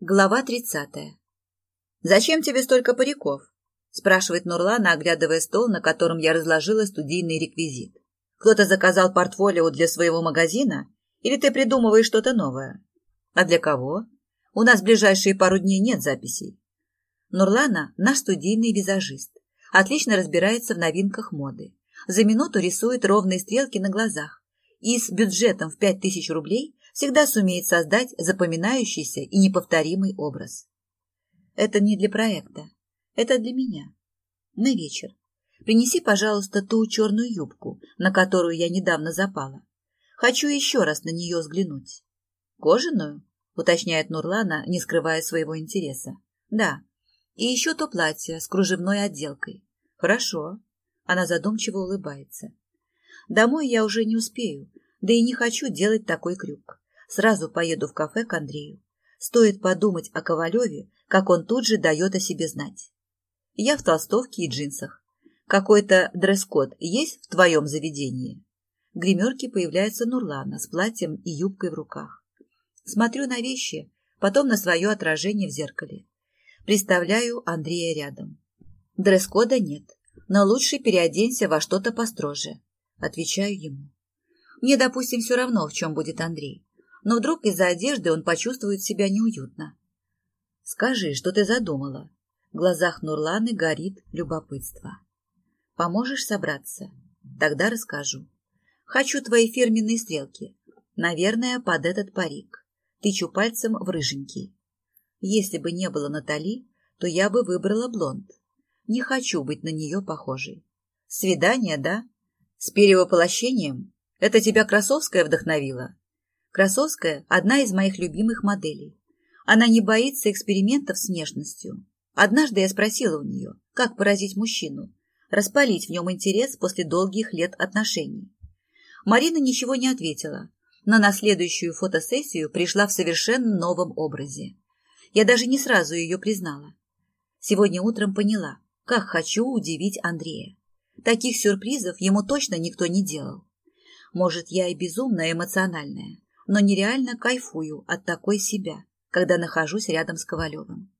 Глава тридцатая. «Зачем тебе столько париков?» – спрашивает Нурлана, оглядывая стол, на котором я разложила студийный реквизит. «Кто-то заказал портфолио для своего магазина? Или ты придумываешь что-то новое?» «А для кого?» «У нас ближайшие пару дней нет записей». Нурлана – наш студийный визажист. Отлично разбирается в новинках моды. За минуту рисует ровные стрелки на глазах. И с бюджетом в пять тысяч рублей всегда сумеет создать запоминающийся и неповторимый образ. Это не для проекта, это для меня. На вечер. Принеси, пожалуйста, ту черную юбку, на которую я недавно запала. Хочу еще раз на нее взглянуть. Кожаную? Уточняет Нурлана, не скрывая своего интереса. Да. И еще то платье с кружевной отделкой. Хорошо. Она задумчиво улыбается. Домой я уже не успею, да и не хочу делать такой крюк. Сразу поеду в кафе к Андрею. Стоит подумать о Ковалеве, как он тут же дает о себе знать. Я в толстовке и джинсах. Какой-то дресс-код есть в твоем заведении? В гримерке появляется Нурлана с платьем и юбкой в руках. Смотрю на вещи, потом на свое отражение в зеркале. Представляю Андрея рядом. Дресс-кода нет, но лучше переоденься во что-то построже. Отвечаю ему. Мне, допустим, все равно, в чем будет Андрей но вдруг из-за одежды он почувствует себя неуютно. «Скажи, что ты задумала?» В глазах Нурланы горит любопытство. «Поможешь собраться? Тогда расскажу. Хочу твои фирменные стрелки. Наверное, под этот парик. Тычу пальцем в рыженький. Если бы не было Натали, то я бы выбрала блонд. Не хочу быть на нее похожей. Свидание, да? С перевоплощением? Это тебя Красовская вдохновила? Красовская – одна из моих любимых моделей. Она не боится экспериментов с внешностью. Однажды я спросила у нее, как поразить мужчину, распалить в нем интерес после долгих лет отношений. Марина ничего не ответила, но на следующую фотосессию пришла в совершенно новом образе. Я даже не сразу ее признала. Сегодня утром поняла, как хочу удивить Андрея. Таких сюрпризов ему точно никто не делал. Может, я и безумно эмоциональная, но нереально кайфую от такой себя, когда нахожусь рядом с Ковалевым.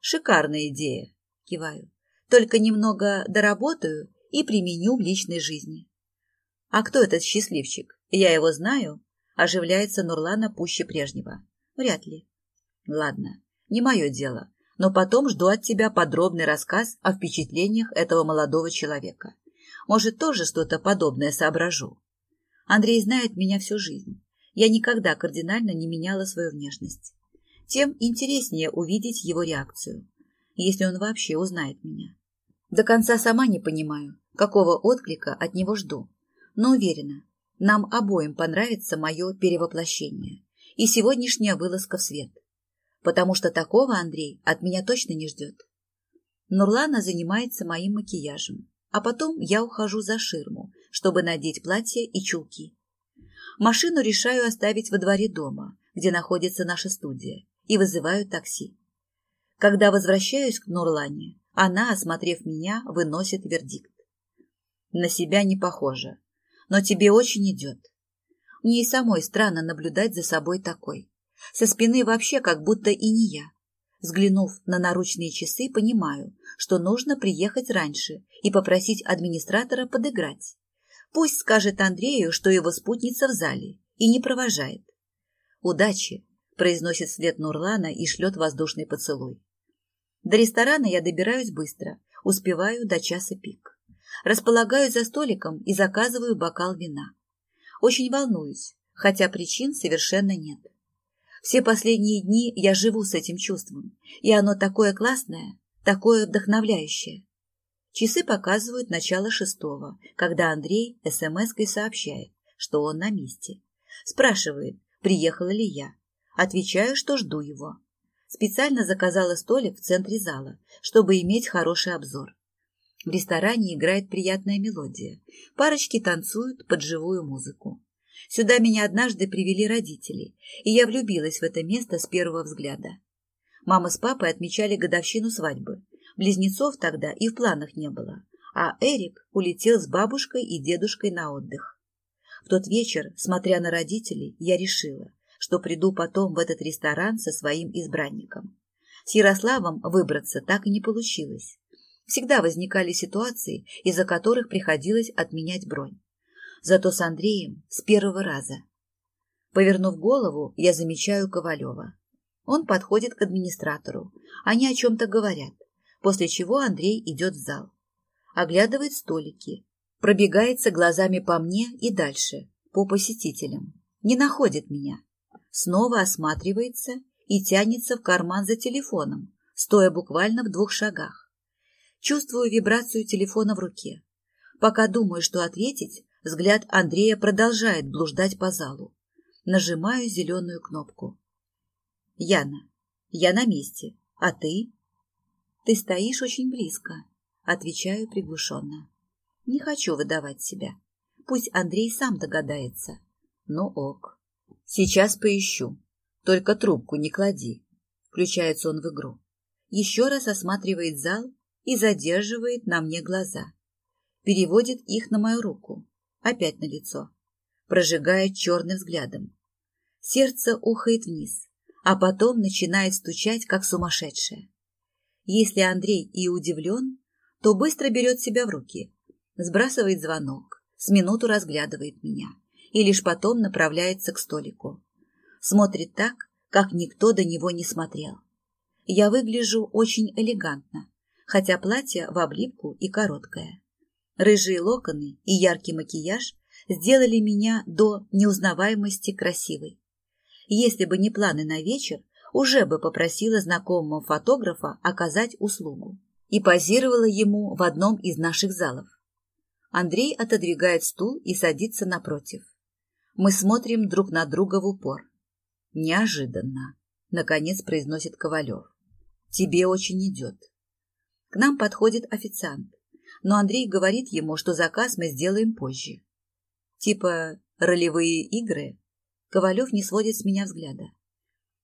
Шикарная идея, киваю. Только немного доработаю и применю в личной жизни. А кто этот счастливчик? Я его знаю? Оживляется Нурлана пуще прежнего. Вряд ли. Ладно, не мое дело, но потом жду от тебя подробный рассказ о впечатлениях этого молодого человека. Может, тоже что-то подобное соображу. Андрей знает меня всю жизнь я никогда кардинально не меняла свою внешность. Тем интереснее увидеть его реакцию, если он вообще узнает меня. До конца сама не понимаю, какого отклика от него жду, но уверена, нам обоим понравится мое перевоплощение и сегодняшняя вылазка в свет, потому что такого Андрей от меня точно не ждет. Нурлана занимается моим макияжем, а потом я ухожу за ширму, чтобы надеть платье и чулки. Машину решаю оставить во дворе дома, где находится наша студия, и вызываю такси. Когда возвращаюсь к Нурлане, она, осмотрев меня, выносит вердикт. На себя не похоже, но тебе очень идет. Мне и самой странно наблюдать за собой такой. Со спины вообще как будто и не я. Взглянув на наручные часы, понимаю, что нужно приехать раньше и попросить администратора подыграть. Пусть скажет Андрею, что его спутница в зале, и не провожает. «Удачи!» – произносит след Нурлана и шлет воздушный поцелуй. До ресторана я добираюсь быстро, успеваю до часа пик. Располагаюсь за столиком и заказываю бокал вина. Очень волнуюсь, хотя причин совершенно нет. Все последние дни я живу с этим чувством, и оно такое классное, такое вдохновляющее. Часы показывают начало шестого, когда Андрей смс-кой сообщает, что он на месте. Спрашивает, приехала ли я. Отвечаю, что жду его. Специально заказала столик в центре зала, чтобы иметь хороший обзор. В ресторане играет приятная мелодия. Парочки танцуют под живую музыку. Сюда меня однажды привели родители, и я влюбилась в это место с первого взгляда. Мама с папой отмечали годовщину свадьбы, Близнецов тогда и в планах не было, а Эрик улетел с бабушкой и дедушкой на отдых. В тот вечер, смотря на родителей, я решила, что приду потом в этот ресторан со своим избранником. С Ярославом выбраться так и не получилось. Всегда возникали ситуации, из-за которых приходилось отменять бронь. Зато с Андреем с первого раза. Повернув голову, я замечаю Ковалева. Он подходит к администратору. Они о чем-то говорят, после чего Андрей идет в зал. Оглядывает столики, пробегается глазами по мне и дальше, по посетителям. Не находит меня. Снова осматривается и тянется в карман за телефоном, стоя буквально в двух шагах. Чувствую вибрацию телефона в руке. Пока думаю, что ответить, взгляд Андрея продолжает блуждать по залу. Нажимаю зеленую кнопку. Яна, я на месте. А ты? Ты стоишь очень близко. Отвечаю приглушенно. Не хочу выдавать себя. Пусть Андрей сам догадается. Ну ок. Сейчас поищу. Только трубку не клади. Включается он в игру. Еще раз осматривает зал и задерживает на мне глаза. Переводит их на мою руку. Опять на лицо. Прожигает черным взглядом. Сердце ухает вниз, а потом начинает стучать, как сумасшедшее. Если Андрей и удивлен, то быстро берет себя в руки, сбрасывает звонок, с минуту разглядывает меня и лишь потом направляется к столику. Смотрит так, как никто до него не смотрел. Я выгляжу очень элегантно, хотя платье в облипку и короткое. Рыжие локоны и яркий макияж сделали меня до неузнаваемости красивой. Если бы не планы на вечер, уже бы попросила знакомого фотографа оказать услугу и позировала ему в одном из наших залов. Андрей отодвигает стул и садится напротив. Мы смотрим друг на друга в упор. Неожиданно, наконец произносит Ковалев. Тебе очень идет. К нам подходит официант, но Андрей говорит ему, что заказ мы сделаем позже. Типа ролевые игры. Ковалев не сводит с меня взгляда.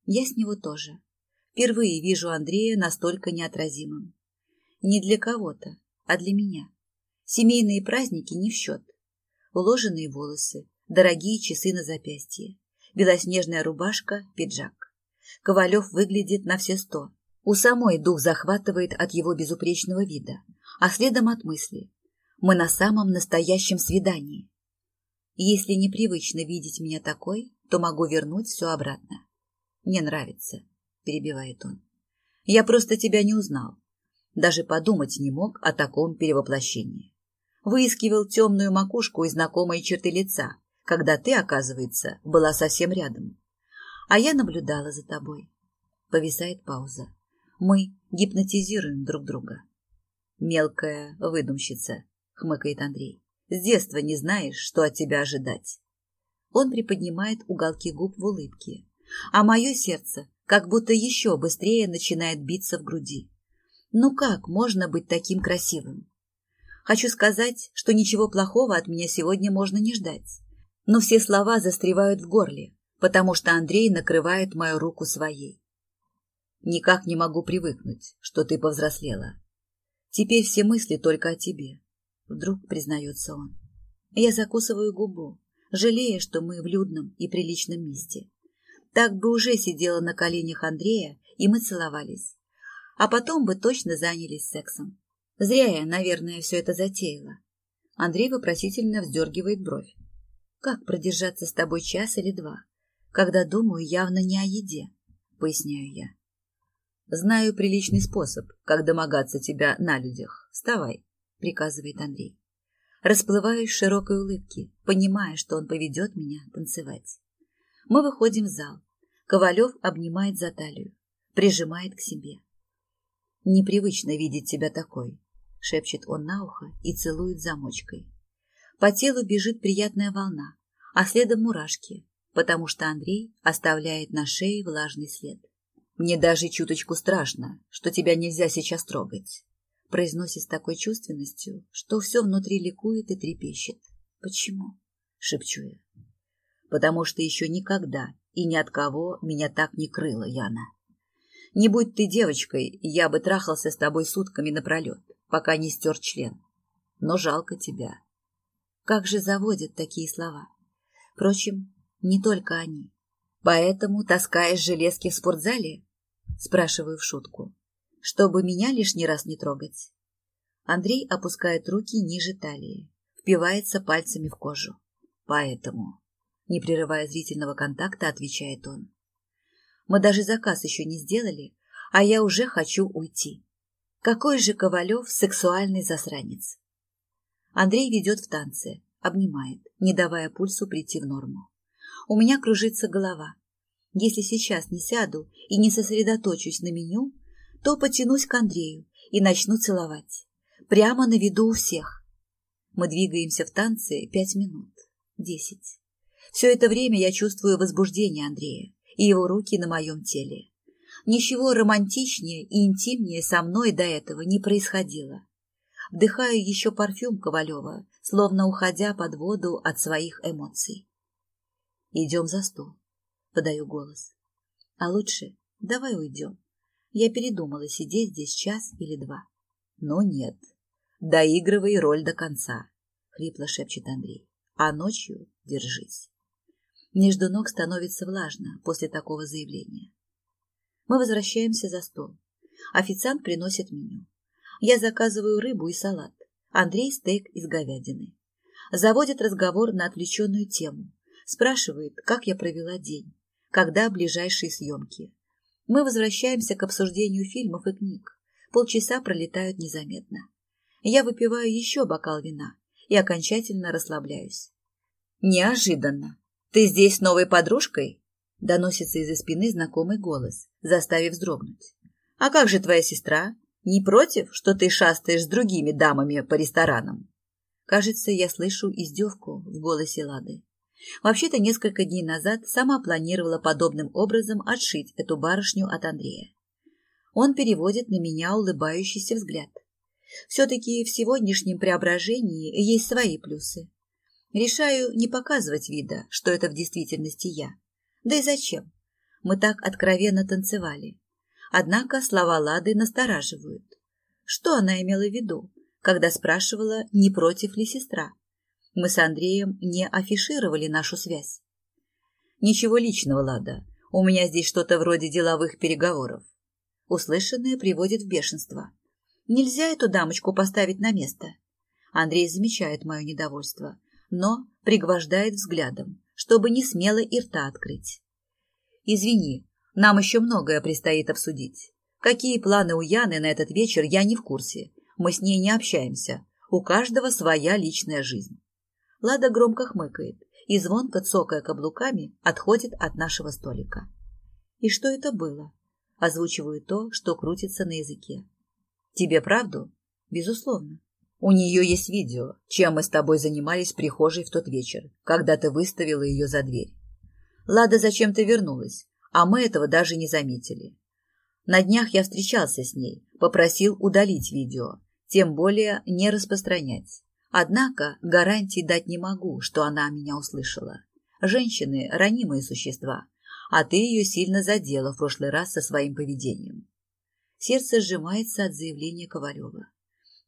Я с него тоже. Впервые вижу Андрея настолько неотразимым. Не для кого-то, а для меня. Семейные праздники не в счет. Уложенные волосы, дорогие часы на запястье, белоснежная рубашка, пиджак. Ковалев выглядит на все сто. У самой дух захватывает от его безупречного вида, а следом от мысли. Мы на самом настоящем свидании. Если непривычно видеть меня такой, то могу вернуть все обратно. Мне нравится, перебивает он. Я просто тебя не узнал. Даже подумать не мог о таком перевоплощении выискивал темную макушку и знакомые черты лица, когда ты, оказывается, была совсем рядом. А я наблюдала за тобой. Повисает пауза. Мы гипнотизируем друг друга. Мелкая выдумщица, хмыкает Андрей. С детства не знаешь, что от тебя ожидать. Он приподнимает уголки губ в улыбке, а мое сердце как будто еще быстрее начинает биться в груди. Ну как можно быть таким красивым? Хочу сказать, что ничего плохого от меня сегодня можно не ждать. Но все слова застревают в горле, потому что Андрей накрывает мою руку своей. Никак не могу привыкнуть, что ты повзрослела. Теперь все мысли только о тебе. Вдруг признается он. Я закусываю губу, жалея, что мы в людном и приличном месте. Так бы уже сидела на коленях Андрея, и мы целовались. А потом бы точно занялись сексом. Зря я, наверное, все это затеяла. Андрей вопросительно вздергивает бровь. Как продержаться с тобой час или два, когда думаю явно не о еде, поясняю я. Знаю приличный способ, как домогаться тебя на людях. Вставай, приказывает Андрей. Расплываюсь широкой улыбке, понимая, что он поведет меня танцевать. Мы выходим в зал. Ковалев обнимает за талию, прижимает к себе. Непривычно видеть тебя такой шепчет он на ухо и целует замочкой. По телу бежит приятная волна, а следом мурашки, потому что Андрей оставляет на шее влажный след. «Мне даже чуточку страшно, что тебя нельзя сейчас трогать», произносит с такой чувственностью, что все внутри ликует и трепещет. «Почему?» — шепчу я. «Потому что еще никогда и ни от кого меня так не крыло, Яна. Не будь ты девочкой, я бы трахался с тобой сутками напролет пока не стер член. Но жалко тебя. Как же заводят такие слова? Впрочем, не только они. Поэтому таскаешь железки в спортзале? Спрашиваю в шутку. Чтобы меня лишний раз не трогать. Андрей опускает руки ниже талии, впивается пальцами в кожу. Поэтому, не прерывая зрительного контакта, отвечает он. Мы даже заказ еще не сделали, а я уже хочу уйти. Какой же Ковалев сексуальный засранец. Андрей ведет в танце, обнимает, не давая пульсу прийти в норму. У меня кружится голова. Если сейчас не сяду и не сосредоточусь на меню, то потянусь к Андрею и начну целовать. Прямо на виду у всех. Мы двигаемся в танце пять минут, десять. Все это время я чувствую возбуждение Андрея и его руки на моем теле. Ничего романтичнее и интимнее со мной до этого не происходило. Вдыхаю еще парфюм Ковалева, словно уходя под воду от своих эмоций. Идем за стол, подаю голос. А лучше давай уйдем. Я передумала сидеть здесь час или два. Но нет, доигрывай роль до конца, хрипло шепчет Андрей. А ночью держись. Между ног становится влажно после такого заявления. Мы возвращаемся за стол. Официант приносит меню. Я заказываю рыбу и салат. Андрей стейк из говядины. Заводит разговор на отвлеченную тему. Спрашивает, как я провела день, когда ближайшие съемки. Мы возвращаемся к обсуждению фильмов и книг. Полчаса пролетают незаметно. Я выпиваю еще бокал вина и окончательно расслабляюсь. Неожиданно. Ты здесь с новой подружкой? Доносится из-за спины знакомый голос, заставив вздрогнуть. А как же твоя сестра? Не против, что ты шастаешь с другими дамами по ресторанам? Кажется, я слышу издевку в голосе Лады. Вообще-то несколько дней назад сама планировала подобным образом отшить эту барышню от Андрея. Он переводит на меня улыбающийся взгляд. Все-таки в сегодняшнем преображении есть свои плюсы. Решаю не показывать вида, что это в действительности я. Да и зачем? Мы так откровенно танцевали. Однако слова Лады настораживают. Что она имела в виду, когда спрашивала, не против ли сестра? Мы с Андреем не афишировали нашу связь. Ничего личного, Лада. У меня здесь что-то вроде деловых переговоров. Услышанное приводит в бешенство. Нельзя эту дамочку поставить на место. Андрей замечает мое недовольство, но пригвождает взглядом чтобы не смело и рта открыть. «Извини, нам еще многое предстоит обсудить. Какие планы у Яны на этот вечер, я не в курсе. Мы с ней не общаемся. У каждого своя личная жизнь». Лада громко хмыкает и, звонко цокая каблуками, отходит от нашего столика. «И что это было?» Озвучиваю то, что крутится на языке. «Тебе правду?» «Безусловно. У нее есть видео, чем мы с тобой занимались в прихожей в тот вечер, когда ты выставила ее за дверь. Лада зачем-то вернулась, а мы этого даже не заметили. На днях я встречался с ней, попросил удалить видео, тем более не распространять. Однако гарантий дать не могу, что она меня услышала. Женщины – ранимые существа, а ты ее сильно задела в прошлый раз со своим поведением. Сердце сжимается от заявления Ковалева.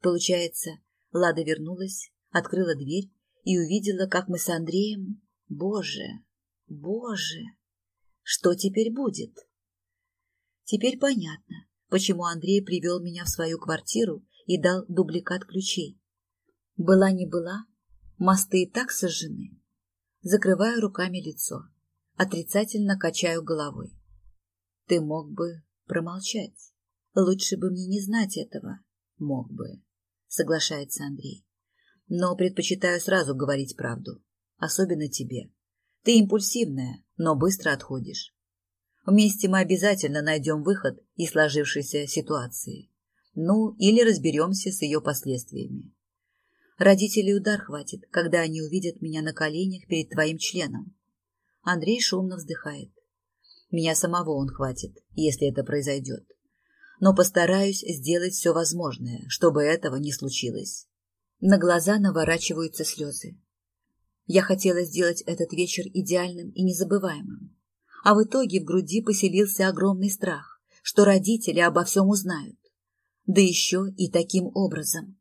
Получается, Лада вернулась, открыла дверь и увидела, как мы с Андреем... Боже, боже, что теперь будет? Теперь понятно, почему Андрей привел меня в свою квартиру и дал дубликат ключей. Была не была, мосты и так сожжены. Закрываю руками лицо, отрицательно качаю головой. Ты мог бы промолчать. Лучше бы мне не знать этого. Мог бы соглашается Андрей. Но предпочитаю сразу говорить правду. Особенно тебе. Ты импульсивная, но быстро отходишь. Вместе мы обязательно найдем выход из сложившейся ситуации. Ну, или разберемся с ее последствиями. Родителей удар хватит, когда они увидят меня на коленях перед твоим членом. Андрей шумно вздыхает. Меня самого он хватит, если это произойдет но постараюсь сделать все возможное, чтобы этого не случилось. На глаза наворачиваются слезы. Я хотела сделать этот вечер идеальным и незабываемым. А в итоге в груди поселился огромный страх, что родители обо всем узнают. Да еще и таким образом.